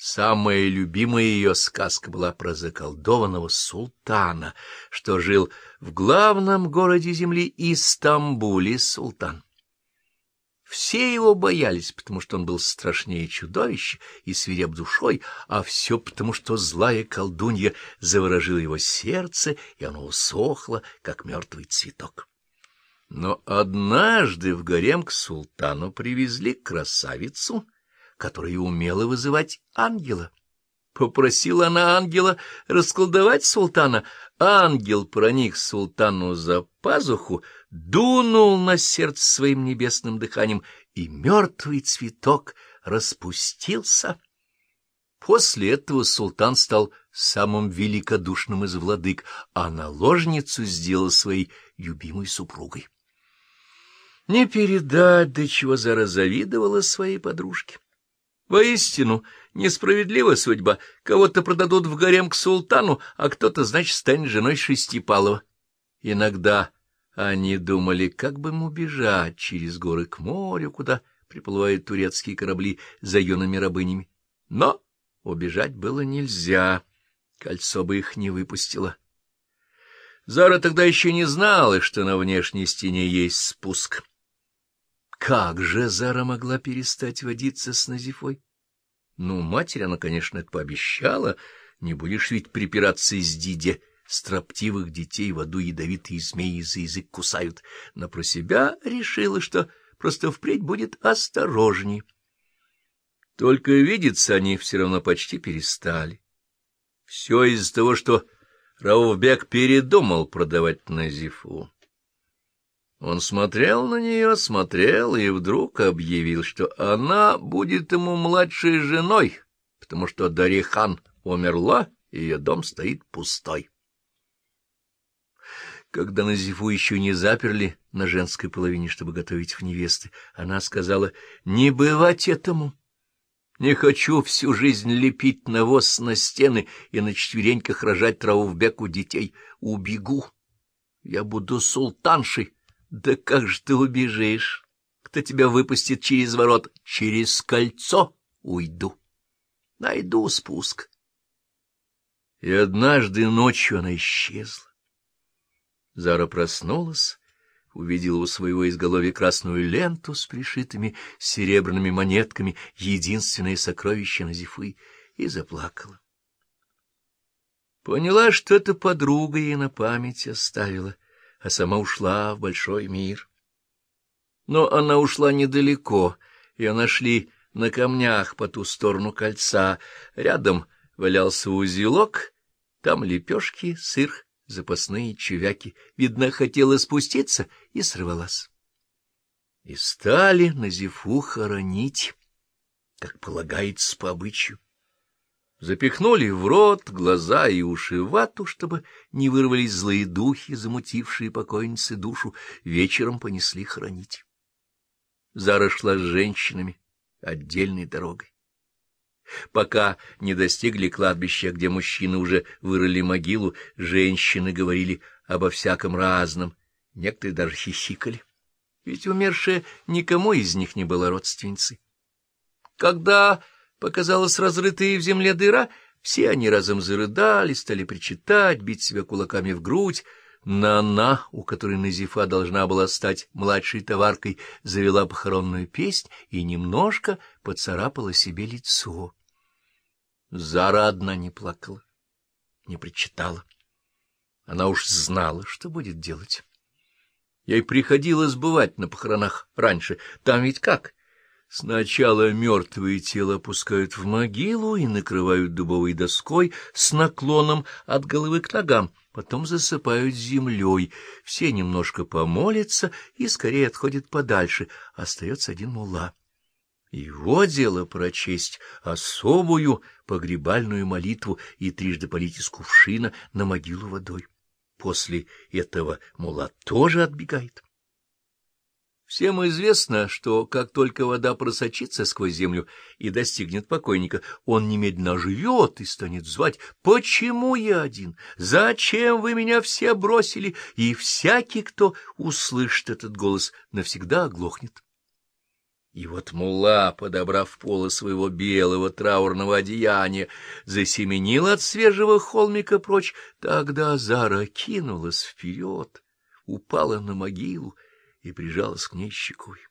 Самая любимая ее сказка была про заколдованного султана, что жил в главном городе земли Истамбуле султан. Все его боялись, потому что он был страшнее чудовища и свиреп душой, а все потому, что злая колдунья заворожила его сердце, и оно усохло, как мертвый цветок. Но однажды в гарем к султану привезли красавицу — которая умела вызывать ангела. Попросила она ангела расколдовать султана. Ангел проник султану за пазуху, дунул на сердце своим небесным дыханием, и мертвый цветок распустился. После этого султан стал самым великодушным из владык, а наложницу сделал своей любимой супругой. Не передать, до чего Зара завидовала своей подружке. Воистину, несправедлива судьба. Кого-то продадут в гарем к султану, а кто-то, значит, станет женой Шестипалова. Иногда они думали, как бы ему бежать через горы к морю, куда приплывают турецкие корабли за юными рабынями. Но убежать было нельзя, кольцо бы их не выпустило. Зара тогда еще не знала, что на внешней стене есть спуск. Как же Зара могла перестать водиться с Назифой? Ну, матери она, конечно, это пообещала. Не будешь ведь припираться из Диде. Строптивых детей в аду ядовитые змеи за язык кусают. Но про себя решила, что просто впредь будет осторожней. Только видеться они все равно почти перестали. Все из-за того, что Раувбек передумал продавать Назифу. Он смотрел на нее, смотрел и вдруг объявил, что она будет ему младшей женой, потому что Дарихан умерла, и ее дом стоит пустой. Когда Назифу еще не заперли на женской половине, чтобы готовить в невесты, она сказала, «Не бывать этому! Не хочу всю жизнь лепить навоз на стены и на четвереньках рожать траву в беку детей. Убегу! Я буду султаншей!» Да как же ты убежишь? Кто тебя выпустит через ворот? Через кольцо уйду. Найду спуск. И однажды ночью она исчезла. Зара проснулась, увидела у своего изголовья красную ленту с пришитыми серебряными монетками, единственное сокровище Назифы, и заплакала. Поняла, что это подруга ей на память оставила — а сама ушла в большой мир. Но она ушла недалеко, ее нашли на камнях по ту сторону кольца. Рядом валялся узелок, там лепешки, сыр, запасные чувяки. Видно, хотела спуститься и сорвалась. И стали на зифу хоронить, как полагается по обычаю. Запихнули в рот, глаза и уши вату, чтобы не вырвались злые духи, замутившие покойницы душу, вечером понесли хранить. Зара шла с женщинами отдельной дорогой. Пока не достигли кладбища, где мужчины уже вырыли могилу, женщины говорили обо всяком разном, некоторые даже хихикали, ведь умершая никому из них не была родственницей. Когда показалась разрытая в земле дыра, все они разом зарыдали, стали причитать, бить себя кулаками в грудь. Нана, у которой Назифа должна была стать младшей товаркой, завела похоронную песнь и немножко поцарапала себе лицо. Зара одна не плакала, не причитала. Она уж знала, что будет делать. Ей приходилось бывать на похоронах раньше. Там ведь как? Сначала мертвое тело опускают в могилу и накрывают дубовой доской с наклоном от головы к ногам, потом засыпают землей. Все немножко помолятся и скорее отходят подальше, остается один мула. Его дело прочесть особую погребальную молитву и трижды полить из кувшина на могилу водой. После этого мула тоже отбегает. Всем известно, что как только вода просочится сквозь землю и достигнет покойника, он немедленно живет и станет звать «Почему я один? Зачем вы меня все бросили?» И всякий, кто услышит этот голос, навсегда оглохнет. И вот мула, подобрав полы своего белого траурного одеяния, засеменил от свежего холмика прочь, тогда Зара кинулась вперед, упала на могилу и прижалась к ней щекой.